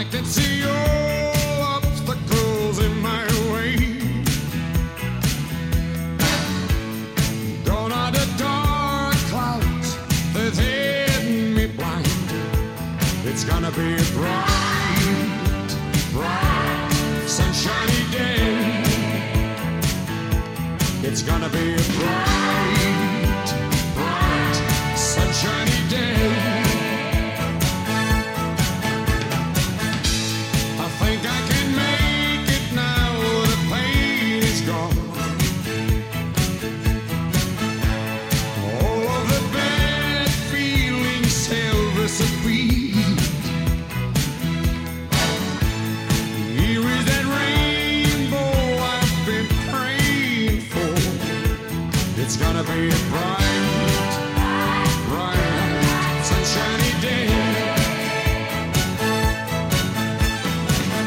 I can see all obstacles in my way. The dark clouds me blind. It's gonna be a bright, bright, sunshiny day. It's gonna be a bright. gonna be bright.